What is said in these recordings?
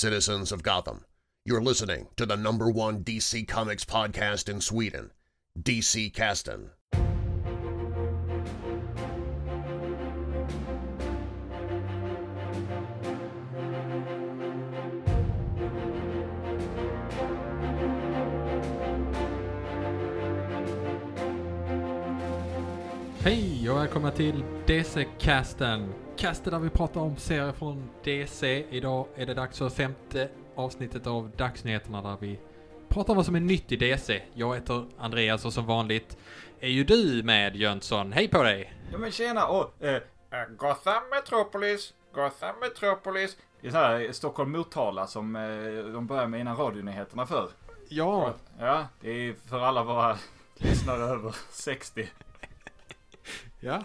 citizens of Gotham. You're listening to the number one DC Comics podcast in Sweden, DC Caston. Hej och välkomna till DC-casten. Casten där vi pratar om serier från DC. Idag är det dags för femte avsnittet av Dagsnyheterna där vi pratar om vad som är nytt i DC. Jag heter Andreas och som vanligt är ju du med Jönsson. Hej på dig! Ja men tjena och eh, eh, Gotham Metropolis, Gotham Metropolis. Det är så här Stockholm Motala som eh, de börjar med innan radionyheterna för. Ja, Ja, det är för alla våra lyssnare över 60. ja.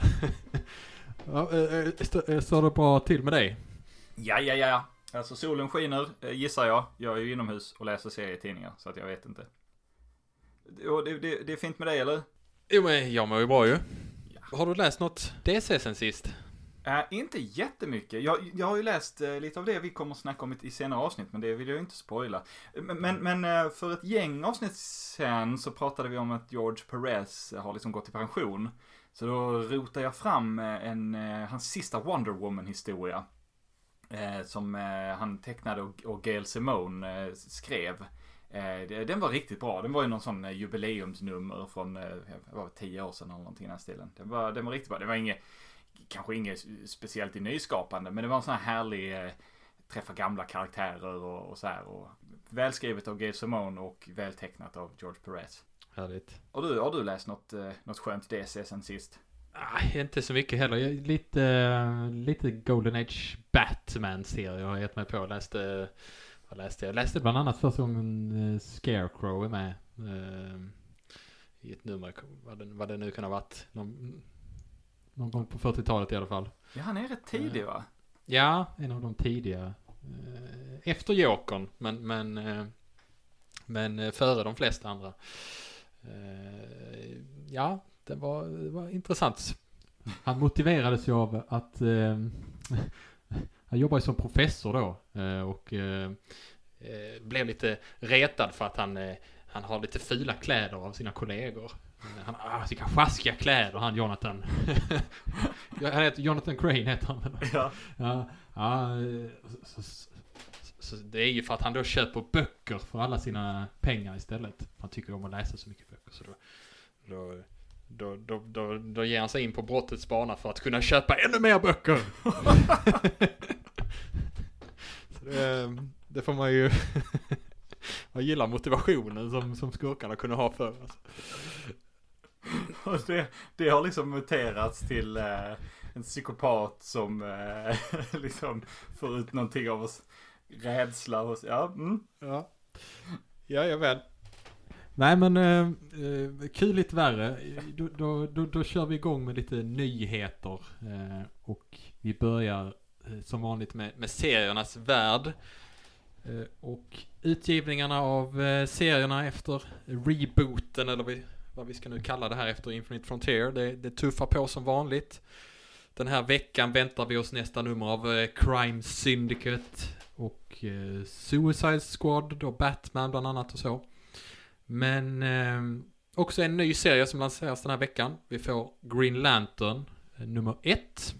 Ja äh, äh, står det bra till med dig? Ja, ja, ja. Alltså solen skiner, eh, gissar jag. Jag är ju inomhus och läser serietidningar, så att jag vet inte. Och det, det, det är fint med dig, eller? Jo men jag mår ju bra ju. Har du läst något DC sen sist? Äh, inte jättemycket. Jag, jag har ju läst eh, lite av det vi kommer att snacka om i, i senare avsnitt, men det vill jag ju inte spoila. Men, men, eh, för ett gäng avsnitt sen så pratade vi om att George Perez har liksom gått i pension. Så då rotar jag fram eh, en, eh, hans sista Wonder Woman-historia. Eh, som eh, han tecknade och, och Gail Simone eh, skrev. Eh, den var riktigt bra. Den var ju någon sån jubileumsnummer från, vad var det, tio år sedan eller någonting i den här stilen. Den var, den var riktigt bra. Det var inget, kanske inget speciellt i nyskapande, men det var en sån här härlig, träffa gamla karaktärer och, och så här. Och välskrivet av Gail Simone och vältecknat av George Perez. Härligt. Och du, har du läst något, eh, något skönt DC sen sist? Ah, inte så mycket heller. Jag, lite, lite Golden Age Batman-serie jag har gett mig på. Jag läste, vad läste jag? Jag läste bland annat första gången eh, Scarecrow är med. eh, I ett nummer, vad det, vad det nu kan ha varit. Någon, någon gång på 40-talet i alla fall. Ja, han är rätt tidig va? Ja, en av de tidiga. Efter Jokern, men, men, men före de flesta andra. Eh, Ja, det var, det var intressant. Han motiverades ju av att eh, han jobbar ju som professor då eh, och eh, eh, blev lite retad för att han, han har lite fula kläder av sina kollegor. Han har ah, vilka sjaskiga kläder han Jonathan. Han heter Jonathan Crane heter han? Ja. Ja, ja så, så, det är ju för att han då köper böcker för alla sina pengar istället. Han tycker om att läsa så mycket böcker. Så då, då, då, då, då, då ger han sig in på brottets bana för att kunna köpa ännu mer böcker. så det, det får man ju... Man gillar motivationen som, som skurkarna kunde ha för alltså. Och det, det har liksom muterats till eh, en psykopat som eh, liksom får ut någonting av oss. Rädsla hos, ja, mm. Ja. Jajamän. Nej men eh, eh, kul lite värre. Då, då, då, då kör vi igång med lite nyheter. Eh, och vi börjar eh, som vanligt med, med seriernas värld. Eh, och utgivningarna av eh, serierna efter rebooten eller vi, vad vi ska nu kalla det här efter Infinite Frontier. Det, det tuffar på som vanligt. Den här veckan väntar vi oss nästa nummer av Crime Syndicate och eh, Suicide Squad, då Batman bland annat och så. Men eh, också en ny serie som lanseras den här veckan. Vi får Green Lantern eh, nummer ett.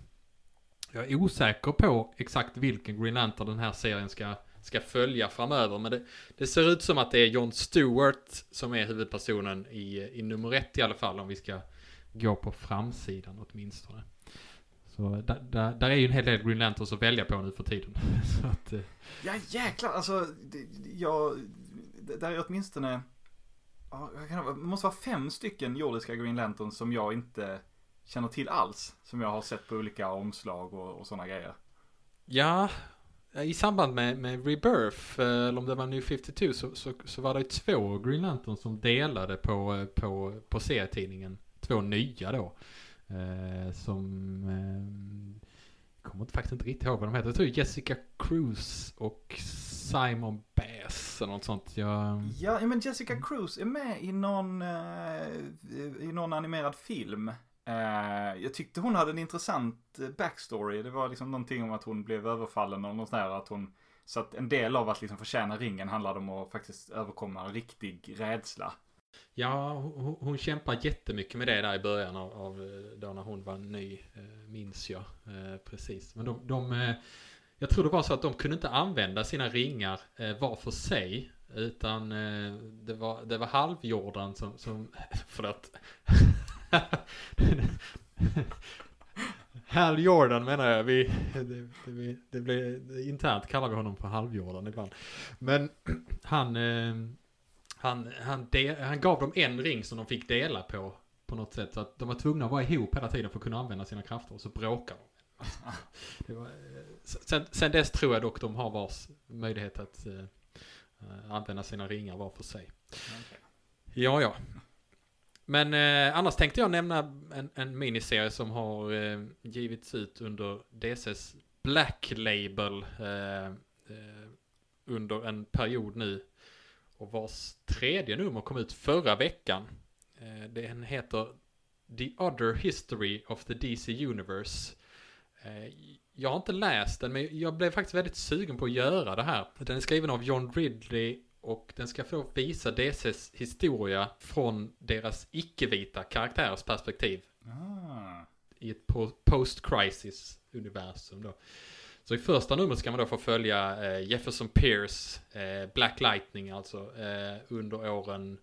Jag är osäker på exakt vilken Green Lantern den här serien ska, ska följa framöver. Men det, det ser ut som att det är Jon Stewart som är huvudpersonen i, i nummer ett i alla fall. Om vi ska gå på framsidan åtminstone. Så där, där, där är ju en hel del Green Lanterns att välja på nu för tiden. Så att, eh, Ja jäklar, alltså, det, jag, det där är åtminstone, det måste vara fem stycken jordiska Green Lanterns som jag inte känner till alls. Som jag har sett på olika omslag och, och sådana grejer. Ja, i samband med, med Rebirth, eh, eller om det var New 52, så, så, så var det ju två Green Lantern som delade på, eh, på, på serietidningen. Två nya då. Eh, som... Eh, kommer inte, faktiskt inte riktigt ihåg vad de heter. Jag tror Jessica Cruz och Simon Bass eller något sånt. Jag, Ja, men Jessica Cruz är med i någon, eh, i någon animerad film. Eh, jag tyckte hon hade en intressant eh, backstory. Det var liksom någonting om att hon blev överfallen och något sånt där. Att hon Så att en del av att liksom förtjäna ringen handlade om att faktiskt överkomma riktig rädsla. Ja, hon, hon kämpar jättemycket med det där i början av, av eh, då när hon var ny, eh, minns jag. Eh, precis. Men de, de jag tror det var så att de kunde inte använda sina ringar var för sig. Utan det var, det var halvjordan som, som förlåt. Hal Jordan menar jag. Vi, det, det, det blir, internt kallar vi honom för halvjordan ibland. Men han, han, han, de, han gav dem en ring som de fick dela på. På något sätt. Så att de var tvungna att vara ihop hela tiden för att kunna använda sina krafter. Och så bråkar de. Var, eh, sen, sen dess tror jag dock de har vars möjlighet att uh, använda sina ringar var för sig. Okay. Ja, ja. Men eh, annars tänkte jag nämna en, en miniserie som har eh, givits ut under DCs Black Label eh, under en period nu och vars tredje nummer kom ut förra veckan. Eh, den heter The Other History of the DC Universe. Eh, jag har inte läst den, men jag blev faktiskt väldigt sugen på att göra det här. Den är skriven av John Ridley och den ska få visa DCs historia från deras icke-vita karaktärers perspektiv. Ah. I ett post-crisis universum då. Så i första numret ska man då få följa eh, Jefferson Pierce, eh, Black Lightning alltså, eh, under åren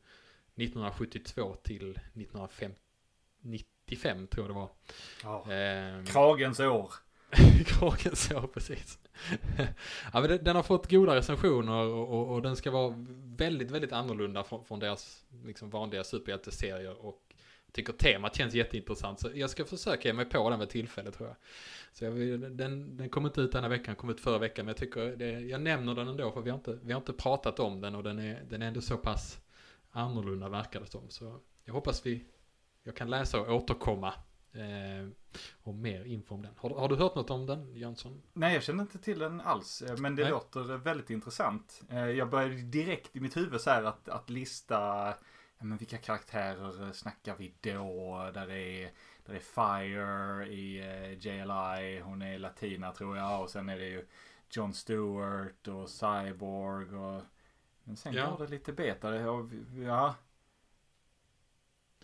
1972 till 1995 tror jag det var. Ja. Eh, Kragens år. Kragens år, precis. ja, men den, den, har fått goda recensioner och, och, och, den ska vara väldigt, väldigt annorlunda från, från deras liksom, vanliga superhjälteserier och tycker temat känns jätteintressant. Så jag ska försöka ge mig på den vid tillfälle tror jag. Så jag vill, den, den kom inte ut denna veckan, kom ut förra veckan. Men jag tycker det, jag nämner den ändå för vi har inte, vi har inte pratat om den och den är, den är ändå så pass annorlunda verkar det som. Så jag hoppas vi, jag kan läsa och återkomma eh, och mer info om den. Har, har, du hört något om den, Jönsson? Nej, jag känner inte till den alls. Eh, men det Nej. låter väldigt intressant. Eh, jag började direkt i mitt huvud så här att, att lista men vilka karaktärer snackar vi då? Där är, där är Fire i eh, JLI, hon är latina tror jag. Och sen är det ju John Stewart och Cyborg och... Men sen ja. går det lite beta. Ja.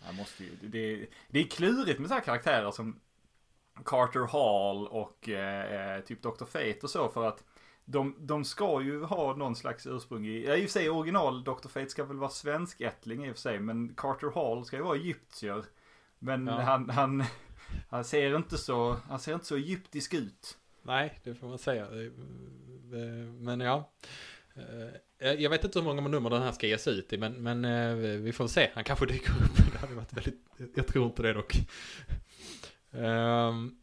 Jag måste ju, det, det är klurigt med så här karaktärer som Carter Hall och eh, typ Dr. Fate och så för att de, de ska ju ha någon slags ursprung i, ja, i och för sig original Dr. Fate ska väl vara svenskättling i och för sig, men Carter Hall ska ju vara egyptier. Men ja. han, han, han ser inte så, han ser inte så egyptisk ut. Nej, det får man säga. Men ja. Eh, jag vet inte hur många nummer den här ska ges ut i, men, men eh, vi får se. Han kanske dyker upp. Det hade varit väldigt, jag tror inte det dock. Um,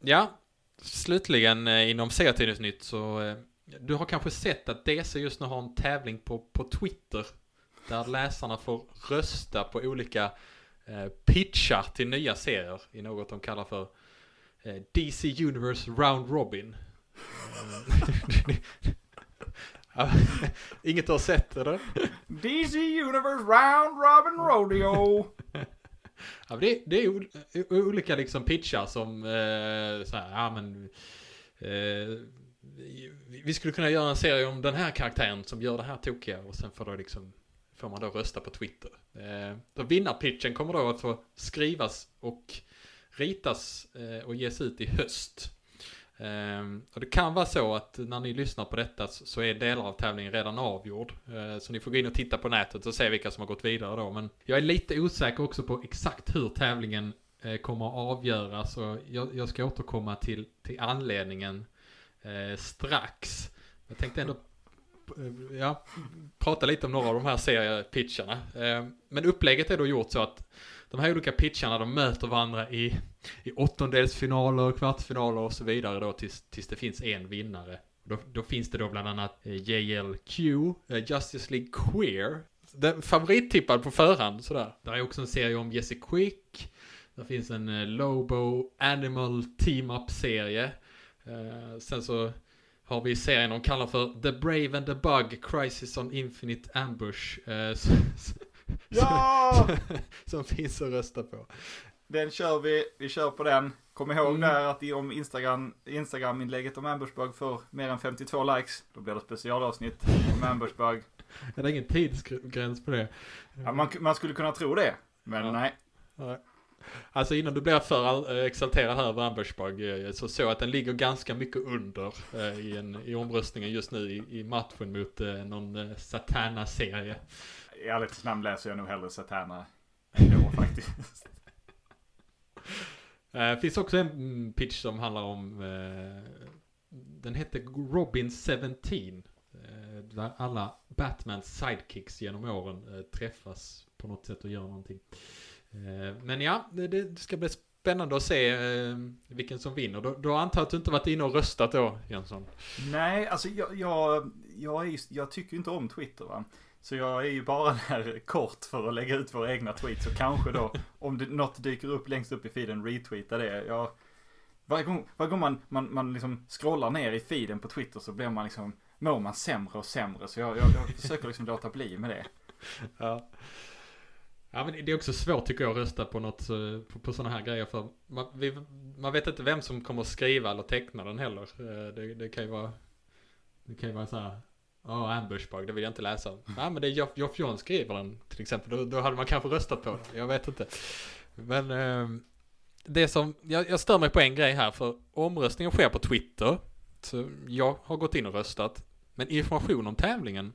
ja, slutligen eh, inom serietidningsnytt så eh, du har kanske sett att DC just nu har en tävling på, på Twitter där läsarna får rösta på olika eh, pitchar till nya serier i något de kallar för eh, DC Universe Round Robin. Inget du har sett eller? DC Universe Round Robin Rodeo. Ja, det, det är olika liksom pitchar som eh, så här, ja men eh, vi skulle kunna göra en serie om den här karaktären som gör det här tokiga och sen får då liksom får man då rösta på Twitter. Eh, då vinnarpitchen kommer då att få skrivas och ritas eh, och ges ut i höst. Um, och det kan vara så att när ni lyssnar på detta så är delar av tävlingen redan avgjord. Uh, så ni får gå in och titta på nätet och se vilka som har gått vidare då. Men jag är lite osäker också på exakt hur tävlingen uh, kommer att avgöras. Så jag, jag, ska återkomma till, till anledningen uh, strax. Jag tänkte ändå eh, ja, prata lite om några av de här seriepitcharna. Ehm, men upplägget är då gjort så att de här olika pitcharna de möter varandra i, i åttondelsfinaler, kvartsfinaler och så vidare då tills, tills det finns en vinnare. Då, då finns det då bland annat eh, JLQ, eh, Justice League Queer. Den favorittippad på förhand sådär. Där är också en serie om Jesse Quick. Där finns en eh, Lobo Animal Team-Up-serie. sen så har vi serien de kallar för The Brave and the Bug Crisis on Infinite Ambush. Ja! som finns att rösta på. den kör vi. Vi kör på den. Kom ihåg Mm. där att om Instagram, Instagram-inlägget om Ambushbug får mer än 52 likes, då blir det specialavsnitt om Ambushbug. Är det ingen tidsgräns på det? Ja, man, man skulle kunna tro det, men Ja. nej. Nej. Alltså innan du blir för eh, exalterad här över Ambushbug eh, så såg jag att den ligger ganska mycket under eh, i, en, i omröstningen just nu i, i matchen mot eh, någon eh, Satana-serie. I ärlighetens namn läser jag nog hellre Satana ändå faktiskt. Det finns också en pitch som handlar om, eh, den heter Robin 17. Eh, där alla Batmans sidekicks genom åren eh, träffas på något sätt och gör någonting. Eh, men ja, det, ska bli spännande att se eh, vilken som vinner. Då antar jag att du inte varit inne och röstat då, Jönsson? Nej, alltså jag, jag, jag, är, jag tycker inte om Twitter va. Så jag är ju bara där kort för att lägga ut våra egna tweets och kanske då om det, något dyker upp längst upp i feeden retweeta det. Jag, varje gång, varje gång man, man, man liksom scrollar ner i feeden på Twitter så blir man liksom, mår man sämre och sämre. Så jag, jag, jag försöker liksom låta bli med det. Ja. Ja men det är också svårt tycker jag att rösta på något, eh, på, på sådana här grejer för man, vi, man vet inte vem som kommer att skriva eller teckna den heller. Eh, Det, det kan ju vara, det kan ju vara så här, ja ambushbug, det vill jag inte läsa. Ja men det är Geoff, Geoff John skriver den till exempel, då, då hade man kanske röstat på den, jag vet inte. Men eh, det som, jag, jag stör mig på en grej här för omröstningen sker på Twitter. Så jag har gått in och röstat. Men information om tävlingen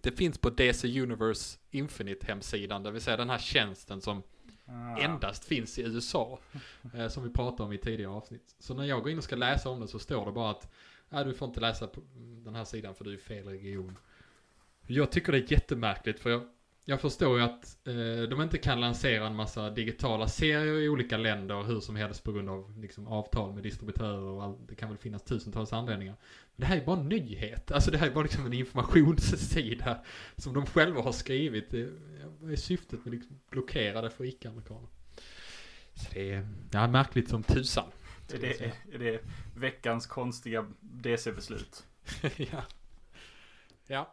det finns på DC Universe Infinite hemsidan, det vill säga den här tjänsten som Ah. endast finns i USA. Eh, som vi pratade om i tidigare avsnitt. Så när jag går in och ska läsa om det så står det bara att ah, du får inte läsa på den här sidan för du är i fel region. Jag tycker det är jättemärkligt för jag, jag förstår ju att eh, de inte kan lansera en massa digitala serier i olika länder hur som helst på grund av liksom, avtal med distributörer och all, det kan väl finnas tusentals anledningar. Men det här är bara en nyhet, alltså det här är bara liksom en informationssida som de själva har skrivit. Vad är syftet med liksom blockera det för icke-amerikaner? Så det är, ja, märkligt som tusan. Är det, är det veckans konstiga DC-beslut? ja. Ja.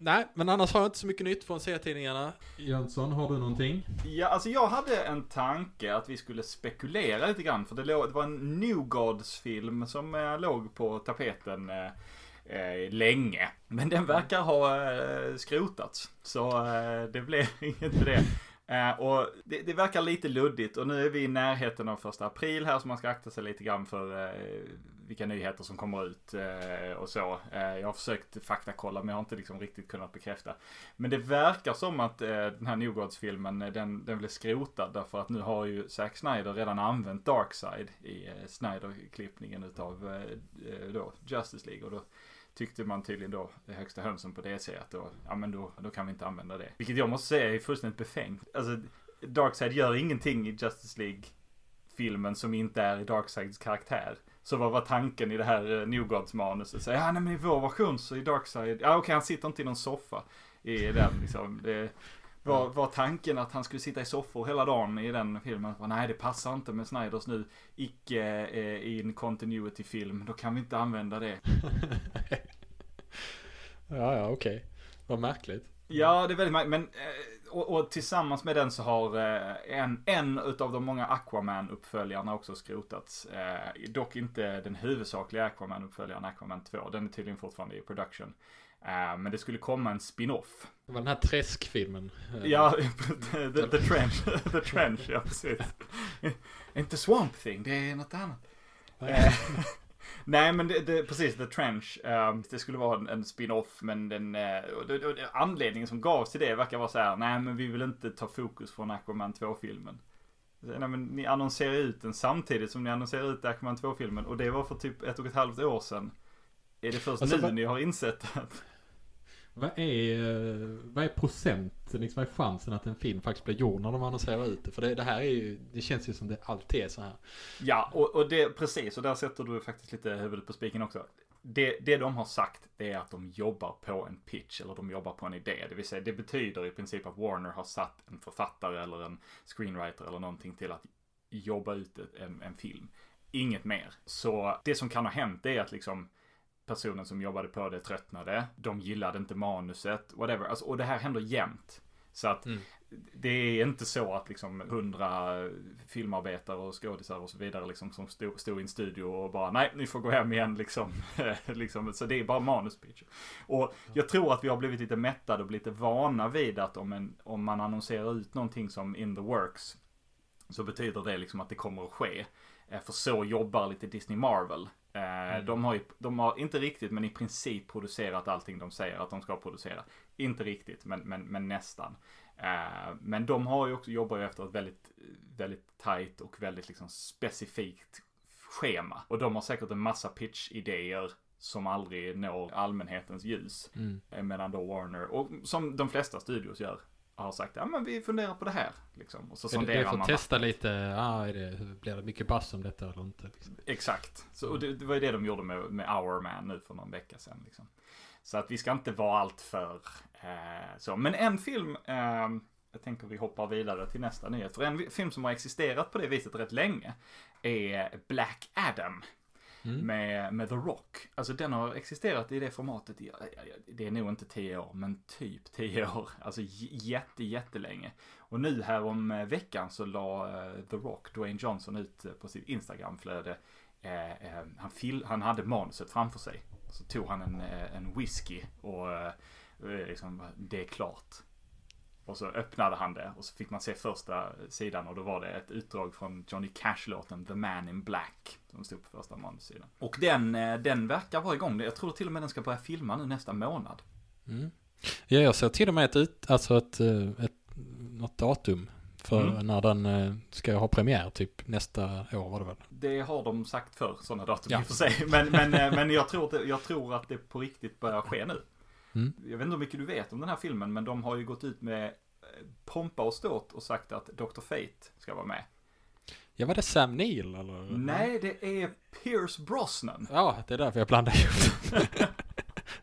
Nej, men annars har jag inte så mycket nytt från serietidningarna. Jönsson, har du någonting? Ja, alltså jag hade en tanke att vi skulle spekulera lite grann. För det, låg, det var en New Gods-film som eh, låg på tapeten eh, eh, länge. Men den verkar ha eh, skrotats. Så eh, det blev inget med det. Eh, och det, det verkar lite luddigt och nu är vi i närheten av första april här så man ska akta sig lite grann för eh, vilka nyheter som kommer ut eh, och så. Eh, jag har försökt faktakolla men jag har inte liksom riktigt kunnat bekräfta. Men det verkar som att eh, den här Newgods-filmen eh, den, den blev skrotad därför att nu har ju Zack Snyder redan använt Darkside i eh, Snyder-klippningen utav eh, eh, då Justice League. Och då tyckte man tydligen då, det högsta hönsen på DC, att då, ja men då, då kan vi inte använda det. Vilket jag måste säga är fullständigt befängt. Alltså, Darkseid gör ingenting i Justice League-filmen som inte är i Darkseids karaktär. Så vad var tanken i det här eh, New Gods-manuset? Ja, nej men i vår version så är Darkseid, ja okej han sitter inte i någon soffa i den liksom. Det var, var tanken att han skulle sitta i soffor hela dagen i den filmen. Nej det passar inte med Snyders nu icke eh, i en continuity-film. Då kan vi inte använda det. ja, ja, okej. Vad märkligt. Ja, det är väldigt märkligt. Men, eh, och, och tillsammans med den så har eh, en, en utav de många Aquaman-uppföljarna också skrotats. Eh, dock inte den huvudsakliga Aquaman-uppföljaren, Aquaman 2. Den är tydligen fortfarande i production. Eh, men det skulle komma en spin-off. Det var den här träskfilmen. Eh, Ja, the, the, the Trench. the Trench, ja precis. inte Swamp Thing, det är något annat. Eh, Nej men det, det, precis, The Trench. eh, det skulle vara en, en spin-off men den, eh, och det, det, anledningen som gavs till det verkar vara så här, nej men vi vill inte ta fokus från Aquaman 2-filmen. Nej men ni annonserar ut den samtidigt som ni annonserar ut Aquaman 2-filmen och det var för typ ett och ett halvt år sedan. Är det först Alltså, nu ni har insett att vad är, eh, vad är procenten, liksom vad är chansen att en film faktiskt blir gjord när de annonserar ut det? För det, det här är ju, det känns ju som det alltid är så här. Ja, och, och det precis, och där sätter du faktiskt lite huvudet på spiken också. Det, det de har sagt, det är att de jobbar på en pitch, eller de jobbar på en idé. Det vill säga, det betyder i princip att Warner har satt en författare eller en screenwriter eller någonting till att jobba ut en, en film. Inget mer. Så det som kan ha hänt är att liksom personen som jobbade på det tröttnade. De gillade inte manuset, whatever. Alltså, och det här händer jämt. Så att mm. det är inte så att liksom hundra filmarbetare och skådisar och så vidare liksom som stod, stod i en studio och bara nej, ni får gå hem igen liksom. liksom så det är bara manuspitch. Och jag tror att vi har blivit lite mättade och lite vana vid att om, en, om man annonserar ut någonting som in the works så betyder det liksom att det kommer att ske. Eh, för så jobbar lite Disney Marvel. Eh, mm. De har ju, de har inte riktigt men i princip producerat allting de säger att de ska producera. Inte riktigt men, men, men nästan. Eh, men de har ju också, jobbar ju efter ett väldigt, väldigt tight och väldigt liksom specifikt schema. Och de har säkert en massa pitch-idéer som aldrig når allmänhetens ljus. Mm. Medan då Warner, och som de flesta studios gör, har sagt ja men vi funderar på det här. Liksom. Och så sonderar man. Det får testa lite, ah, det, blir det mycket bass om detta eller inte? Liksom. Exakt. Så, och det, det, var ju det de gjorde med, med Our Man nu för någon vecka sedan. Liksom. Så att vi ska inte vara allt för eh, så. Men en film, eh, jag tänker vi hoppar vidare till nästa nyhet. För en film som har existerat på det viset rätt länge är Black Adam. Mm. Med, med The Rock. Alltså den har existerat i det formatet i, det är nog inte tio år, men typ tio år. Alltså jätte, jättelänge. Och nu här om eh, veckan så la eh, The Rock, Dwayne Johnson, ut eh, på sitt Instagramflöde. Uh, han, fil- han hade manuset framför sig. Så tog han en, en whisky och liksom, det är klart. Och så öppnade han det och så fick man se första sidan och då var det ett utdrag från Johnny Cash-låten The Man in Black. Som stod på första manussidan. Och den, eh, den verkar vara igång. Jag tror till och med den ska börja filma nu nästa månad. Mm. Ja, jag ser till och med ett, ut, alltså ett, eh, ett, något datum för mm. när den eh, ska ha premiär typ nästa år var det väl? Det har de sagt för sådana datum ja. i och för sig. Men, men, men jag, tror att jag tror att det på riktigt börjar ske nu. Mm. Jag vet inte hur mycket du vet om den här filmen, men de har ju gått ut med eh, pompa och ståt och sagt att Dr. Fate ska vara med. Ja, var det Sam Neill eller? Nej, det är Pierce Brosnan. Ja, det är därför jag blandar ihop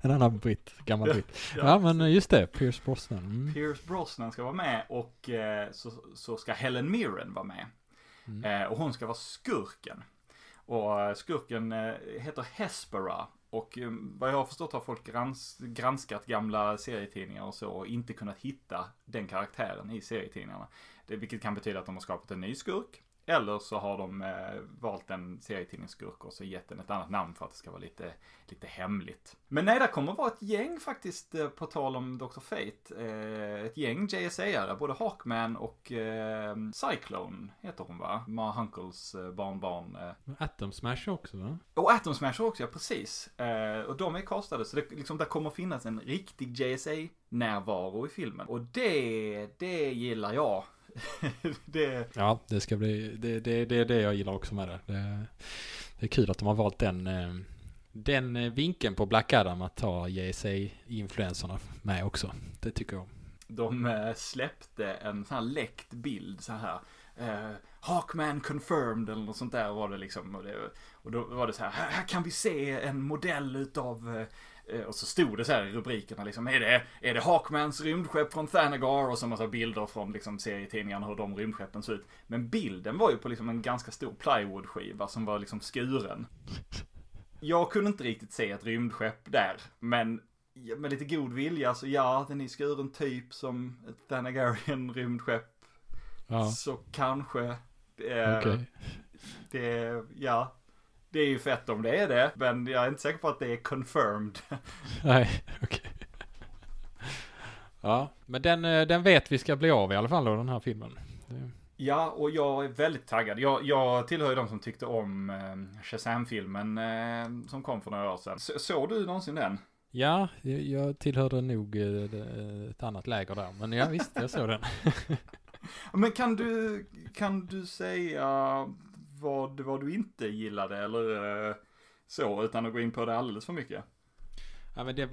En annan britt, gammal britt. Ja, ja, men just det, Pierce Brosnan. Mm. Pierce Brosnan ska vara med och eh, så, så ska Helen Mirren vara med. Mm. Eh, och hon ska vara skurken. Och skurken eh, heter Hespera och eh, vad jag har förstått har folk grans granskat gamla serietidningar och så och inte kunnat hitta den karaktären i serietidningarna. Det, vilket kan betyda att de har skapat en ny skurk. Eller så har de eh, valt en serietidningsskurk och så gett den ett annat namn för att det ska vara lite, lite hemligt. Men nej, det kommer vara ett gäng faktiskt, eh, på tal om Dr. Fate. Eh, ett gäng JSA-are, både Hawkman och eh, Cyclone heter hon va? Ma Hunkles eh, barnbarn. Eh. Atom Smash också va? Och Atom Smash också, ja precis. Eh, och de är castade, så det, liksom, där kommer finnas en riktig JSA-närvaro i filmen. Och det, det gillar jag. det... Ja, det ska bli, det, det, det är det jag gillar också med det. det. Det är kul att de har valt den, eh, den eh, vinkeln på Black Adam att ta JSA-influenserna med också. Det tycker jag De eh, släppte en sån här läckt bild så här. Uh, Hawkman confirmed eller något sånt där var det liksom. Och, det, och då var det så här, här kan vi se en modell utav Eh, och så stod det så här i rubrikerna liksom, är det, är det Hawkmans rymdskepp från Thanagar? Och så massa bilder från liksom serietidningarna hur de rymdskeppen ser ut. Men bilden var ju på liksom en ganska stor plywoodskiva som var liksom skuren. Jag kunde inte riktigt se ett rymdskepp där, men med lite god vilja så ja, den är skuren typ som ett Thanagarian rymdskepp. Ja. Så kanske. Eh, okay. Det, ja, det är ju fett om det är det, men jag är inte säker på att det är confirmed. Nej, okej. Okay. Ja, men den, eh, den vet vi ska bli av i alla fall då, den här filmen. Det... Ja, och jag är väldigt taggad. Jag, jag tillhör ju de som tyckte om eh, Shazam-filmen eh, som kom för några år sedan. Så, såg du någonsin den? Ja, jag tillhörde nog eh, ett annat läger där. Men ja, visst, jag såg den. men kan du, kan du säga vad, vad du inte gillade eller eh, så, utan att gå in på det alldeles för mycket. Ja men det,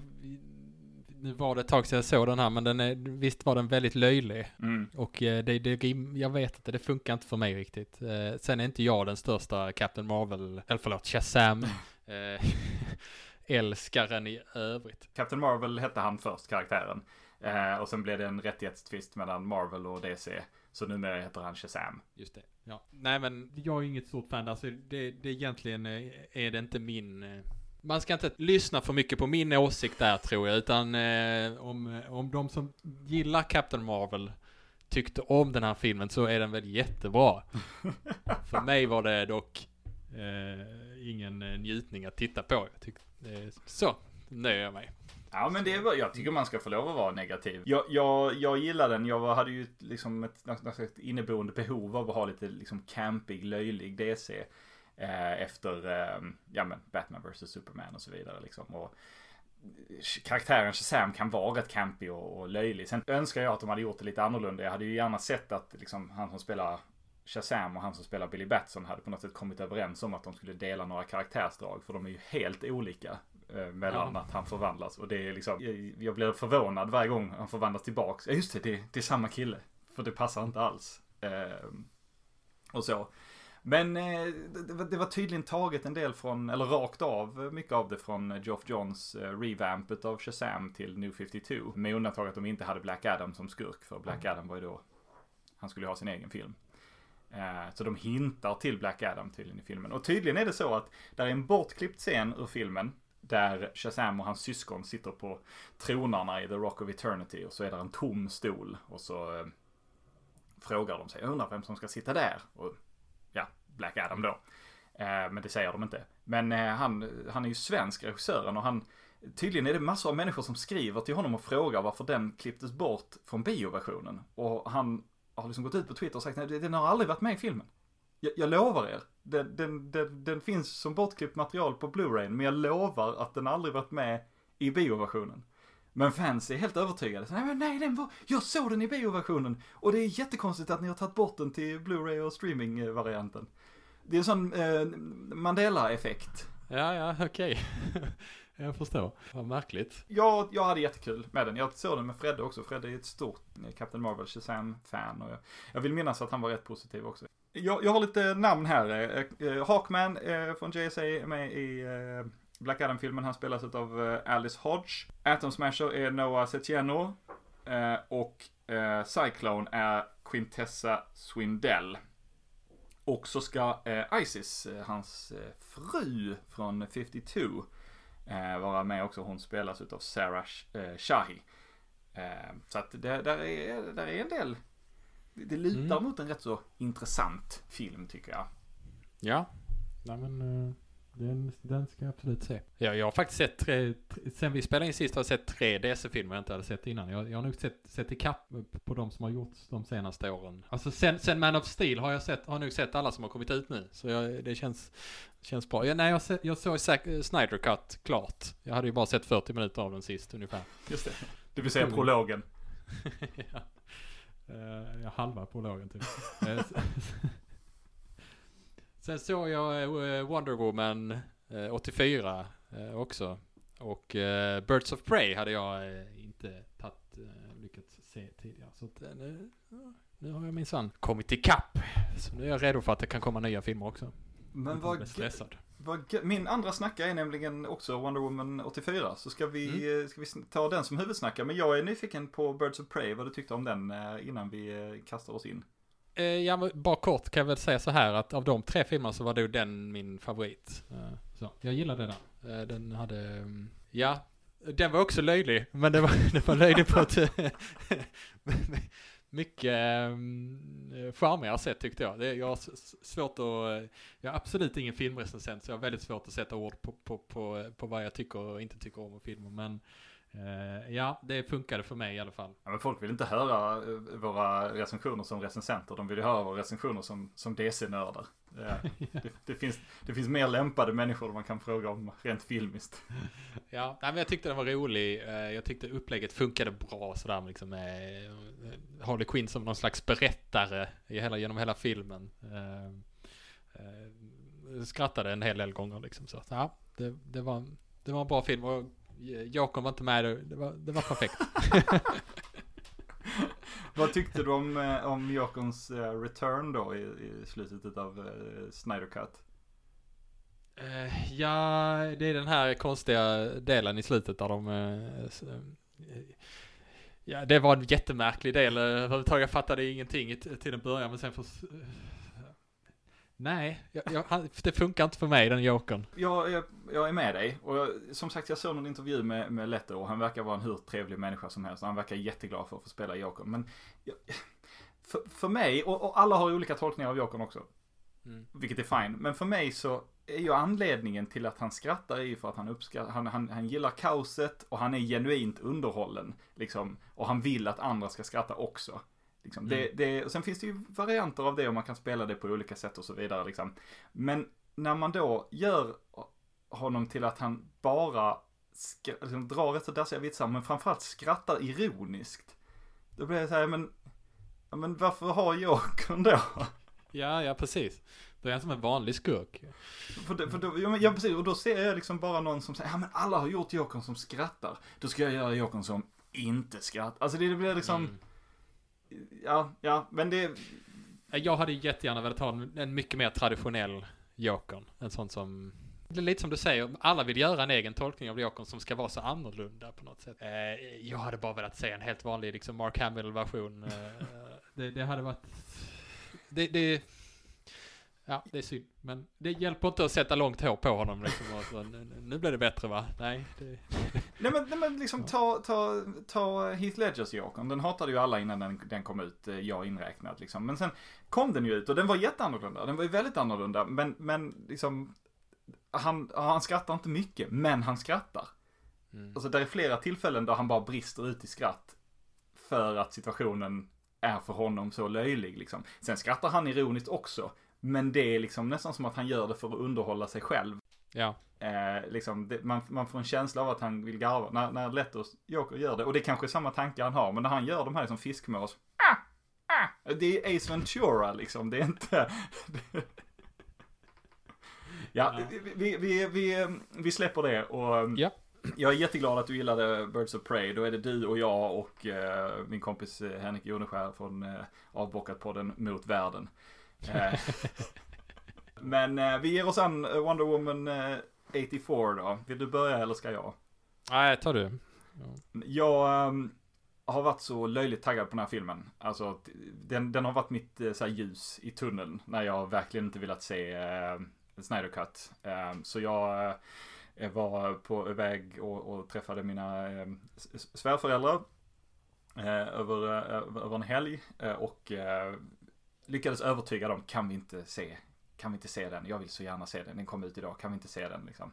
nu var det ett tag sedan jag såg den här, men den är, visst var den väldigt löjlig. Mm. Och eh, det, det, jag vet inte, det funkar inte för mig riktigt. Eh, sen är inte jag den största Captain Marvel, eller förlåt, Shazam. älskaren i övrigt. Captain Marvel hette han först, karaktären. och sen blev det en rättighetstvist mellan Marvel och DC. Så numera heter han Shazam. Just det. Ja. Nej men jag är inget stort fan. Alltså det, det egentligen eh, är det inte min, eh, man ska inte lyssna för mycket på min åsikt där tror jag, utan eh, om, om de som gillar Captain Marvel tyckte om den här filmen så är den väl jättebra. för mig var det dock eh, ingen eh, njutning att titta på. Jag tyck, eh, så nöjer jag mig. Ja men det är, jag tycker man ska få lov att vara negativ. Jag, jag, jag gillar den, jag hade ju liksom ett, ett inneboende behov av att ha lite liksom campig, löjlig DC. Eh, efter, eh, ja men Batman vs Superman och så vidare liksom. Och eh, karaktären Shazam kan vara rätt campig och, och löjlig. Sen önskar jag att de hade gjort det lite annorlunda. Jag hade ju gärna sett att liksom, han som spelar Shazam och han som spelar Billy Batson hade på något sätt kommit överens om att de skulle dela några karaktärsdrag. För de är ju helt olika mellan ja. att han förvandlas. Och det är liksom, jag, blir förvånad varje gång han förvandlas tillbaks. Ja just det, det, det är samma kille. För det passar inte alls. Eh, och så. Men eh, det, var tydligen taget en del från, eller rakt av, mycket av det från Geoff Johns eh, revampet av Shazam till New 52. Med undantag att de inte hade Black Adam som skurk, för Black Adam var ju då, han skulle ju ha sin egen film. Eh, så de hintar till Black Adam tydligen i filmen. Och tydligen är det så att där är en bortklippt scen ur filmen där Shazam och hans syskon sitter på tronarna i The Rock of Eternity och så är det en tom stol och så eh, frågar de sig, jag undrar vem som ska sitta där? Och ja, Black Adam då. Eh, men det säger de inte. Men eh, han, han är ju svensk regissören och han Tydligen är det massor av människor som skriver till honom och frågar varför den klipptes bort från bioversionen. Och han har liksom gått ut på Twitter och sagt nej den har aldrig varit med i filmen. Jag, jag lovar er. Den, den, den, den, finns som bortklippt material på Blu-ray men jag lovar att den aldrig varit med i bioversionen. Men fans är helt övertygade. Så, nej, men nej, den var, jag såg den i bioversionen. Och det är jättekonstigt att ni har tagit bort den till Blu-ray och streaming-varianten. Det är en sån eh, Mandela-effekt. Ja, ja, okej. Okay. jag förstår. Vad märkligt. Ja, jag hade jättekul med den. Jag såg den med Fredde också. Fredde är ett stort eh, Captain Marvel Shazam-fan. Och jag, jag vill minnas att han var rätt positiv också. Jag, jag har lite namn här. Eh, eh, Hawkman från JSA är med i Black Adam-filmen. Han spelas av Alice Hodge. Atom Smasher är Noah Cetieno. Och Cyclone är Quintessa Swindell. Och så ska Isis, hans fru från 52, eh, vara med också. Hon spelas utav Sarah eh, Shahi. Eh, så att det där är, där är en del, det lutar mm. mot en rätt så intressant film tycker jag. Ja, nej men den, den ska jag absolut se. Ja, jag har faktiskt sett tre, sen vi spelade in sist har jag sett tre DC-filmer jag inte hade sett innan. Jag, jag har nog sett, sett ikapp på de som har gjorts de senaste åren. Alltså sen, sen Man of Steel har jag sett, har nog sett alla som har kommit ut nu. Så jag, det känns, känns bra. Jag, nej, jag, jag såg Zack, Snyder Cut klart. Jag hade ju bara sett 40 minuter av den sist ungefär. Just det. Det vill säga prologen. ja. Uh, halva prologen typ. Sen såg jag eh, Wonder Woman 84 eh, eh, också. Och Birds of Prey hade jag inte tagit, lyckats se tidigare. Så nu, nu har jag minsann kommit ikapp. Så nu är jag redo för att det kan komma nya filmer också. Men vad, stressad. vad Min andra snacka är nämligen också Wonder Woman 84. Så ska vi, mm. ska vi ta den som huvudsnacka. Men jag är nyfiken på Birds of Prey, vad du tyckte om den innan vi kastar oss in. Eh, ja, bara kort kan jag väl säga så här att av de tre filmerna så var det den min favorit. Eh, så, jag gillade den. Eh, den hade, mm, ja, den var också löjlig, men det var, det var löjlig på ett mycket um, charmigare sätt tyckte jag. Det, jag har svårt att, jag är absolut ingen filmrecensent så jag har väldigt svårt att sätta ord på, på, på, på vad jag tycker och inte tycker om filmer. Men ja, det funkade för mig i alla fall. Ja, men folk vill inte höra eh, våra recensioner som recensenter. De vill ju höra våra recensioner som, som DC-nördar. Det, det, det, finns, det finns mer lämpade människor man kan fråga om rent filmiskt. Ja, nej, men jag tyckte den var rolig. Eh, jag tyckte upplägget funkade bra sådär liksom med Harley Quinn som någon slags berättare i hela, genom hela filmen. Skrattade en hel del gånger liksom så. Ja, det, det, var, det var en bra film. Och Jakob var inte med, det var, det var perfekt. Vad tyckte du om, eh, om Jakobs eh, return då i, i slutet av uh, Snyder Cut? Uh, ja, det är den här konstiga delen i slutet där de... Uh, ja, det var en jättemärklig del överhuvudtaget. Jag fattade ingenting till en början men sen för Nej, jag, jag, det funkar inte för mig den jokern. Jag, jag, jag är med dig. Och som sagt, jag såg någon intervju med, med Leto och han verkar vara en hur trevlig människa som helst. Han verkar jätteglad för att få spela jokern. Men för, för mig, och, och, alla har olika tolkningar av jokern också. Mm. Vilket är fine. Men för mig så är ju anledningen till att han skrattar är ju för att han uppskattar, han, han, han gillar kaoset och han är genuint underhållen. Liksom, och han vill att andra ska skratta också. Liksom. Mm. Det, det, sen finns det ju varianter av det och man kan spela det på olika sätt och så vidare. Liksom. Men när man då gör honom till att han bara skra, liksom, drar rätt så dassiga vitsar, men framförallt skrattar ironiskt. Då blir det så här, men, men varför har Jokern då? Ja, ja precis. Då är han som en vanlig skurk. För, det, för då, ja, precis, och då ser jag liksom bara någon som säger, ja men alla har gjort Jokern som skrattar. Då ska jag göra Jokern som inte skrattar. Alltså det, det blir liksom, mm. Ja, ja, men det... Jag hade jättegärna velat ha en, en mycket mer traditionell Jokern. En sån som det är lite som du säger, alla vill göra en egen tolkning av Jokern som ska vara så annorlunda på något sätt. Eh, jag hade bara velat se en helt vanlig liksom Mark Hamill-version. Eh, det, det, hade varit... Det, det, Ja, det är synd. Men det hjälper inte att sätta långt hår på honom liksom. Så, nu blir det bättre va? Nej. Det... nej, men, nej men liksom ta, ta, ta Heath Ledgers Jokern. Den hatade ju alla innan den, den kom ut, eh, jag inräknat liksom. Men sen kom den ju ut och den var jätteannorlunda. Den var ju väldigt annorlunda. Men, men liksom, han, han skrattar inte mycket, men han skrattar. Mm. Alltså det är flera tillfällen där han bara brister ut i skratt. För att situationen är för honom så löjlig liksom. Sen skrattar han ironiskt också. Men det är liksom nästan som att han gör det för att underhålla sig själv. Ja. Eh, liksom, det, man, man får en känsla av att han vill garva. När, när Letters Joker gör det, och det är kanske samma tankar han har, men när han gör de här liksom fiskmås. Ah, ah, det är Ace Ventura liksom, det är inte... ja, ja. Vi, vi, vi, vi släpper det och... Ja. Jag är jätteglad att du gillade Birds of Prey. Då är det du och jag och eh, min kompis eh, Henrik Joneskär från eh, Avbockat-podden Mot Världen. Eh, men eh, vi ger oss an eh, Wonder Woman 84 då. Vill du börja eller ska jag? Nej, ta du. Ja. Jag um, har varit så löjligt taggad på den här filmen. Alltså, den, den har varit mitt så ljus i tunneln när jag verkligen inte velat se uh, Snyder Cut. Um, så jag uh, var på väg och, och träffade mina uh, svärföräldrar över, över en helg och lyckades övertyga dem, kan vi inte se, kan vi inte se den? Jag vill så gärna se den, den kom ut idag, kan vi inte se den liksom?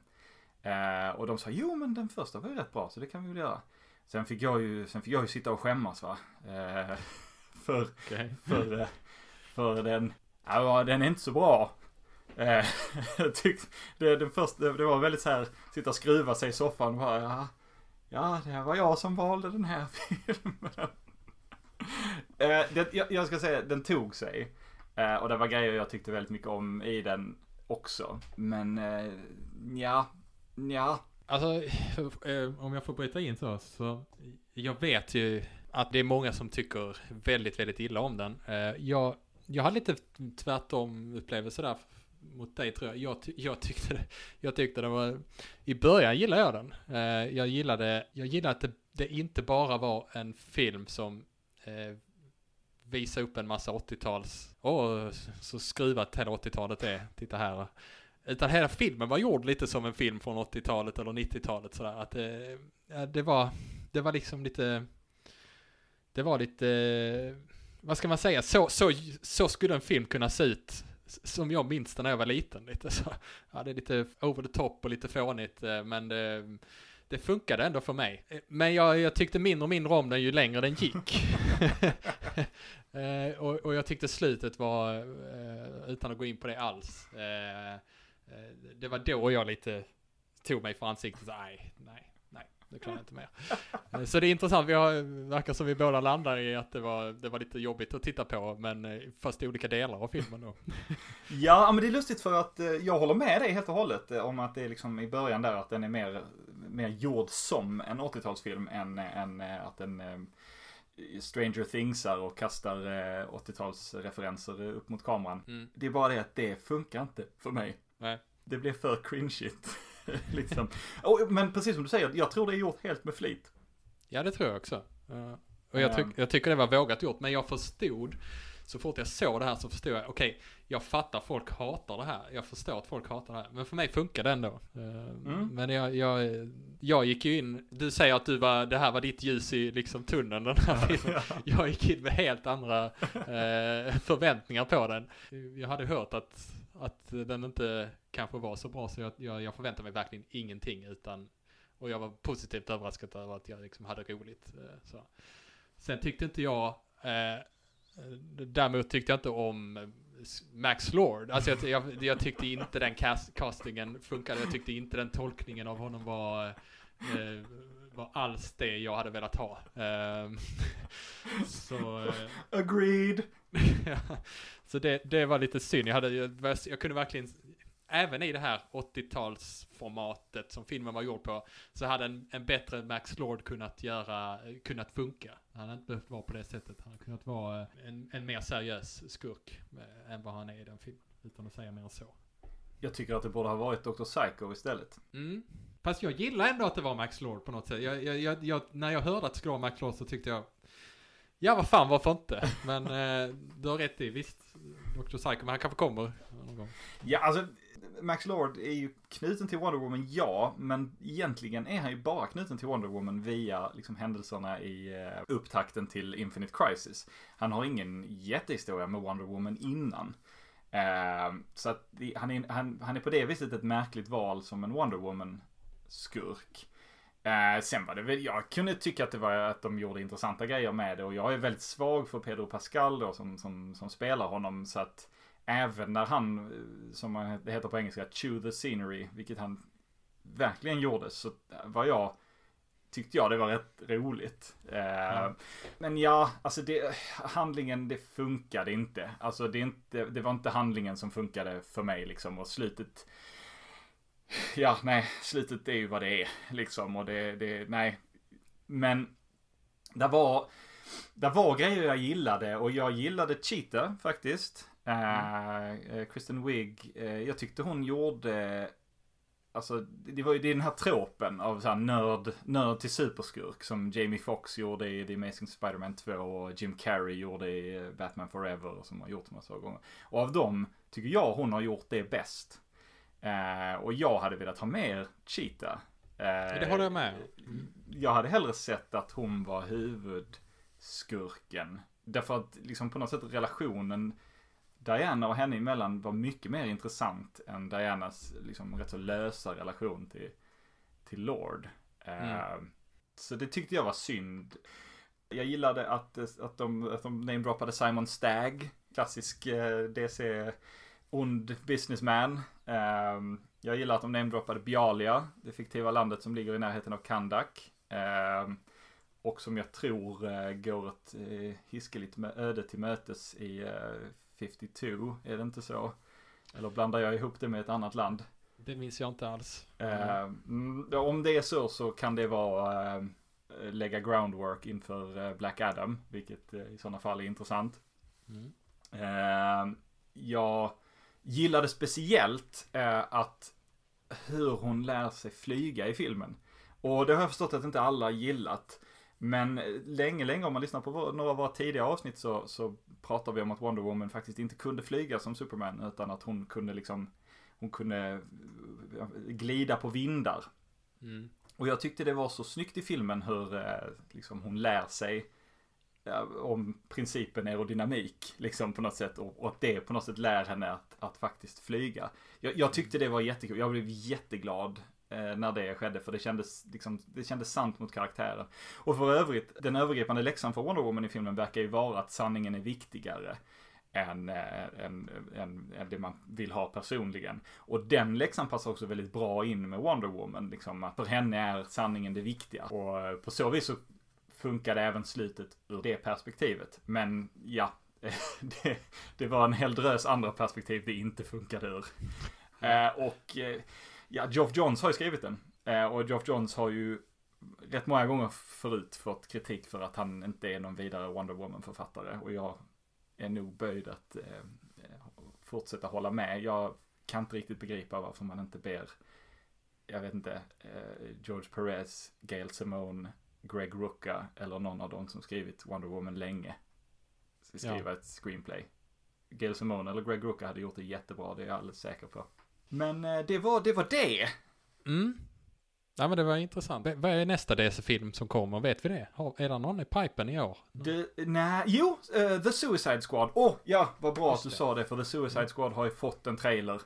Eh, och de sa, jo men den första var ju rätt bra, så det kan vi väl göra. Sen fick jag ju, sen fick jag ju sitta och skämmas va. Eh, för, okay. för, eh, för den, ja den är inte så bra. Eh, tyckte, det, den första, det var väldigt så här, sitta och skruva sig i soffan och bara, ja, ja det var jag som valde den här filmen. Eh, det, jag, jag, ska säga, den tog sig. Eh, och det var grejer jag tyckte väldigt mycket om i den också. Men, eh, ja, ja. Alltså, eh, om jag får bryta in så, så jag vet ju att det är många som tycker väldigt, väldigt illa om den. Eh, jag, jag har lite tvärtom upplevelse där mot dig tror jag. Jag, ty jag, tyckte det, jag tyckte det var, i början gillade jag den. Eh, jag gillade, jag gillade att det, det inte bara var en film som eh, visa upp en massa 80-tals, åh, så skruvat hela 80-talet är, titta här. Utan hela filmen var gjord lite som en film från 80-talet eller 90-talet sådär. Att det, eh, det var, det var liksom lite, det var lite, vad ska man säga, så, så, så skulle en film kunna se ut som jag minns den när jag var liten. Lite så, ja, det är lite over the top och lite fånigt, eh, men det, det funkade ändå för mig. Men jag, jag tyckte mindre och mindre om den ju längre den gick. eh, och, och, jag tyckte slutet var, eh, utan att gå in på det alls, eh, det var då jag lite tog mig för ansiktet. Nej, nej, det klarar jag inte mer. Så det är intressant, vi har, verkar som vi båda landar i att det var, det var lite jobbigt att titta på, men fast i olika delar av filmen då. Ja, men det är lustigt för att jag håller med dig helt och hållet om att det är liksom i början där att den är mer, mer gjord som en 80-talsfilm än, än att den Stranger Thingsar och kastar 80-talsreferenser upp mot kameran. Mm. Det är bara det att det funkar inte för mig. Nej. Det blir för cringeigt. liksom. och, men precis som du säger, jag tror det är gjort helt med flit. Ja, det tror jag också. Uh, och jag, ty jag, tycker det var vågat gjort, men jag förstod så fort jag såg det här så förstod jag, okej, okay, jag fattar folk hatar det här. Jag förstår att folk hatar det här. Men för mig funkar det ändå. Eh, mm. Men jag, jag, jag gick ju in, du säger att du var, det här var ditt ljus i liksom tunneln den här filmen. Jag gick in med helt andra eh, förväntningar på den. Jag hade hört att, att den inte kanske var så bra så jag, jag, jag förväntade mig verkligen ingenting utan och jag var positivt överraskad över att jag liksom hade roligt. Eh, så. Sen tyckte inte jag, eh, däremot tyckte jag inte om Max Lord. Alltså jag, jag, jag tyckte inte den cast, castingen funkade. Jag tyckte inte den tolkningen av honom var, eh, var alls det jag hade velat ha. Eh, så, eh, Agreed! så det, det var lite synd. Jag, hade, jag, jag kunde verkligen även i det här 80-talsformatet som filmen var gjord på, så hade en, en bättre Max Lord kunnat göra, kunnat funka. Han hade inte behövt vara på det sättet. Han hade kunnat vara en, en mer seriös skurk eh, än vad han är i den filmen. Utan att säga mer än så. Jag tycker att det borde ha varit Dr. Psycho istället. Mm. Fast jag gillar ändå att det var Max Lord på något sätt. Jag, jag, jag, när jag hörde att det skulle vara Max Lord så tyckte jag, ja vad fan varför inte? Men eh, du har rätt i, visst, Dr. Psycho, men han kanske kommer någon gång. Ja, alltså Max Lord är ju knuten till Wonder Woman, ja, men egentligen är han ju bara knuten till Wonder Woman via liksom, händelserna i eh, upptakten till Infinite Crisis. Han har ingen jättehistoria med Wonder Woman innan. Eh, så att han, är, han, han är på det viset ett märkligt val som en Wonder Woman-skurk. Eh, sen var det väl, jag kunde tycka att det var att de gjorde intressanta grejer med det och jag är väldigt svag för Pedro Pascal då som, som, som spelar honom så att även när han, som det heter på engelska, chew the scenery, vilket han verkligen gjorde, så var jag tyckte jag det var rätt roligt. Mm. Men ja, alltså det, handlingen det funkade inte. Alltså det, inte, det var inte handlingen som funkade för mig liksom. Och slutet, ja nej, slutet är ju vad det är liksom. Och det, det nej. Men det var, det var grejer jag gillade och jag gillade Cheetah faktiskt. Mm. Kristen Wiig, uh, jag tyckte hon gjorde Alltså, det var ju den här tropen av såhär nörd, nörd till superskurk som Jamie Foxx gjorde i The Amazing Spider-Man 2 och Jim Carrey gjorde i Batman Forever och som har gjort massa gånger. Och av dem tycker jag hon har gjort det bäst. Uh, och jag hade velat ha mer Cheetah. Uh, det håller jag med. Jag hade hellre sett att hon var huvudskurken. Därför att liksom på något sätt relationen Diana och henne emellan var mycket mer intressant än Dianas liksom rätt så lösa relation till, till Lord. Mm. Uh, så det tyckte jag var synd. Jag gillade att, att de, att de namedroppade Simon Stagg, klassisk uh, eh, DC ond businessman. Uh, jag gillar att de namedroppade Bialia, det fiktiva landet som ligger i närheten av Kandak. Uh, och som jag tror uh, går ett uh, hiskeligt öde till mötes i 52, är det inte så? Eller blandar jag ihop det med ett annat land? Det minns jag inte alls. Mm. Uh, om det är så så kan det vara uh, lägga groundwork inför uh, Black Adam, vilket i sådana fall är intressant. Mm. jag gillade speciellt att hur hon lär sig flyga i filmen. Och det har jag förstått att inte alla gillat. Men länge, länge om man lyssnar på några av våra tidiga avsnitt så, så pratar vi om att Wonder Woman faktiskt inte kunde flyga som Superman utan att hon kunde liksom, hon kunde glida på vindar. Mm. Och jag tyckte det var så snyggt i filmen hur eh, liksom, hon lär sig om principen aerodynamik, liksom på något sätt. Och, och att det på något sätt lär henne att, att faktiskt flyga. Jag, jag tyckte det var jättekul. Jag blev jätteglad Eh, Eh, när det skedde. För det kändes, liksom, det kändes sant mot karaktären. Och för övrigt, den övergripande läxan för Wonder Woman i filmen verkar ju vara att sanningen är viktigare. Än, äh, än, än, än, det man vill ha personligen. Och den läxan passar också väldigt bra in med Wonder Woman. Liksom, att för henne är sanningen det viktiga. Och eh, på så vis så Funkade även slutet ur det perspektivet. Men ja, det, det var en hel drös andra perspektiv det inte funkade ur. Och Ja, Geoff Johns har ju skrivit den. Eh, och Geoff Johns har ju rätt många gånger förut fått kritik för att han inte är någon vidare Wonder Woman-författare. Och jag är nog böjd att eh, fortsätta hålla med. Jag kan inte riktigt begripa varför man inte ber, jag vet inte, eh, George Perez, Gail Simone, Greg Rucka eller någon av dem som skrivit Wonder Woman länge skriva ett screenplay. Gail Simone eller Greg Rucka hade gjort det jättebra, det är jag alldeles säker på. Men eh, det var det. Var det. Mm. Ja men det var intressant. Vad är nästa DC-film som kommer? Vet vi det? Har, är det någon i pipen i år? Nej, jo, eh, The Suicide Squad. Åh, oh, ja, vad bra Just att du det. sa det, för The Suicide Squad har ju fått en trailer.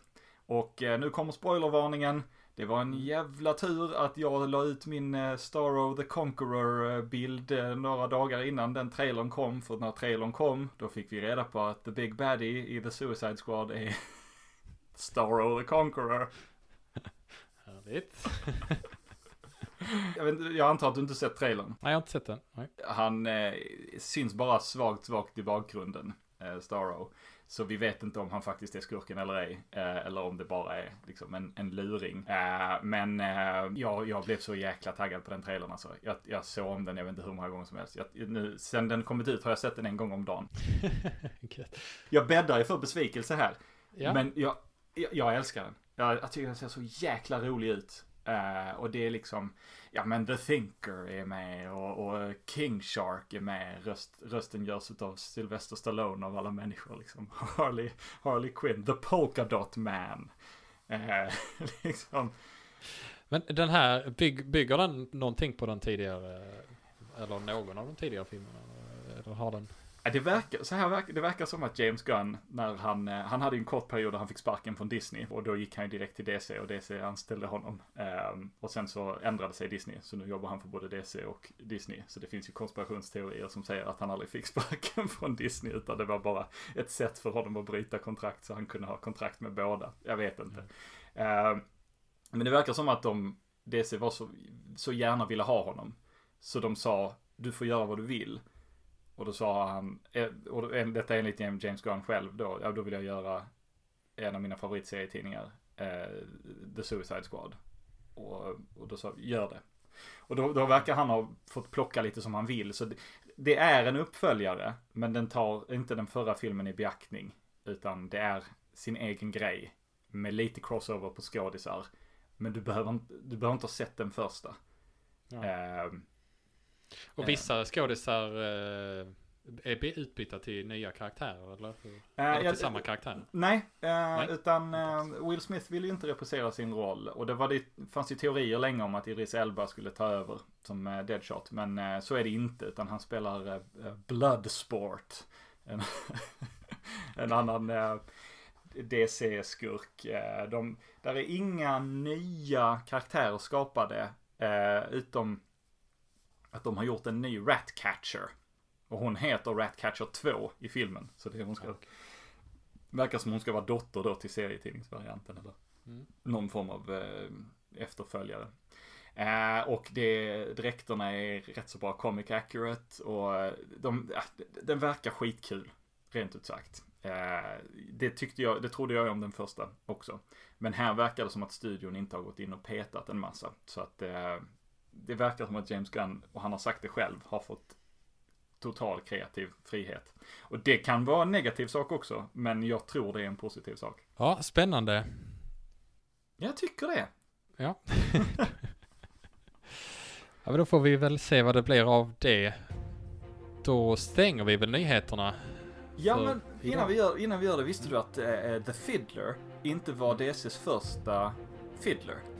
Och eh, nu kommer spoilervarningen. Det var en jävla tur att jag la ut min eh, Starro the Conqueror-bild några dagar innan den trailern kom. För när trailern kom, då fick vi reda på att The Big Baddie i The Suicide Squad är Starro the Conqueror. Härligt. Jag, vet, jag antar att du inte sett trailern. Nej, jag har inte sett den. Nej. Han eh, syns bara svagt, svagt i bakgrunden, eh, Starro. Så vi vet inte om han faktiskt är skurken eller ej. Eh, eller om det bara är liksom en, en luring. Eh, men eh, jag, jag blev så jäkla taggad på den trailern alltså. Jag, jag såg om den, jag vet inte hur många gånger som helst. Jag, nu, sen den kommit ut har jag sett den en gång om dagen. Jag bäddar ju för besvikelse här. ja. Men jag, jag, jag älskar den. Jag, jag tycker den ser så jäkla rolig ut. Uh, och det är liksom, ja men The Thinker är med och, och King Shark är med. Röst, rösten görs av Sylvester Stallone av alla människor liksom. Harley, Harley Quinn, The Polka Dot Man. Uh, liksom. Men den här, bygg, bygger den någonting på den tidigare, eller någon av de tidigare filmerna? Eller har den? Ja, Det verkar, så här verkar, det verkar som att James Gunn, när han, eh, han hade en kort period där han fick sparken från Disney och då gick han ju direkt till DC och DC anställde honom. Ehm, och sen så ändrade sig Disney, så nu jobbar han för både DC och Disney. Så det finns ju konspirationsteorier som säger att han aldrig fick sparken från Disney, utan det var bara ett sätt för honom att bryta kontrakt så han kunde ha kontrakt med båda. Jag vet inte. Ehm, men det verkar som att de, DC var så, så gärna ville ha honom. Så de sa, du får göra vad du vill. Och då sa han, eh, och detta är enligt James Gunn själv då, ja då vill jag göra en av mina favoritserietidningar, eh, The Suicide Squad. Och, och då sa gör det. Och då, då verkar han ha fått plocka lite som han vill. Så det, det är en uppföljare, men den tar inte den förra filmen i beaktning. Utan det är sin egen grej. Med lite crossover på skådisar. Men du behöver, du behöver inte ha sett den första. Ja. Ehm, Och vissa skådisar eh, är utbytta till nya karaktärer eller? hur? Eh, Eller till jag- samma karaktär? Nej, eh, Nej. utan eh, Will Smith ville ju inte reprisera sin roll. Och det var det, fanns ju teorier länge om att Idris Elba skulle ta över som eh, Deadshot. Men eh, så är det inte, utan han spelar eh, eh, Bloodsport. En, en annan eh, DC-skurk. Eh, de, där är inga nya karaktärer skapade. Eh, utom att de har gjort en ny Ratcatcher. Och hon heter Ratcatcher 2 i filmen. Så det hon ska Verkar som hon ska vara dotter då till serietidningsvarianten eller Mm. någon form av eh, efterföljare. Eh, och det, dräkterna är rätt så bra comic accurate och eh, de, ja, den verkar skitkul. Rent ut sagt. Eh, det tyckte jag, det trodde jag om den första också. Men här verkar det som att studion inte har gått in och petat en massa. Så att eh, det verkar som att James Gunn, och han har sagt det själv, har fått total kreativ frihet. Och det kan vara en negativ sak också, men jag tror det är en positiv sak. Ja, spännande. Jag tycker det. Ja. ja, men då får vi väl se vad det blir av det. Då stänger vi väl nyheterna. Ja, men innan vi, gör, innan vi gör det, visste du att eh, The Fiddler inte var DCs första Fiddler?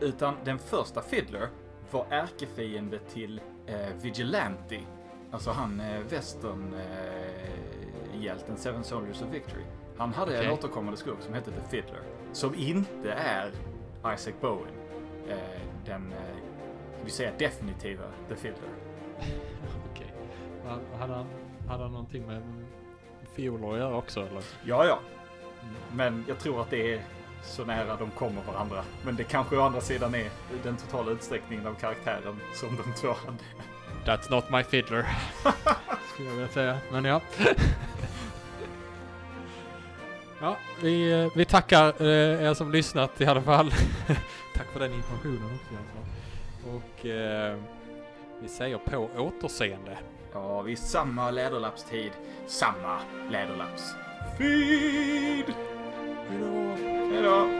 Utan den första Fiddler var ärkefiende till eh, Vigilante. Alltså han eh, western eh, hjälten Seven Soldiers of Victory. Han hade en Okej. återkommande skurk som hette The Fiddler. Som inte är Isaac Bowen. Eh, den, eh, vi säger definitiva The Fiddler. Okej. Ja, Hade han, hade han någonting med fioler att göra också eller? Ja, ja. Men jag tror att det är så nära de kommer varandra. Men det kanske å andra sidan är den totala utsträckningen av karaktären som de två hade. That's not my fiddler. Skulle jag vilja säga. Men ja. ja, vi, eh, vi tackar eh, er som lyssnat i alla fall. Tack för den informationen också alltså. Och eh, vi säger på återseende. Ja, vid samma läderlappstid, samma läderlapps. Feed! Hejdå! Hejdå!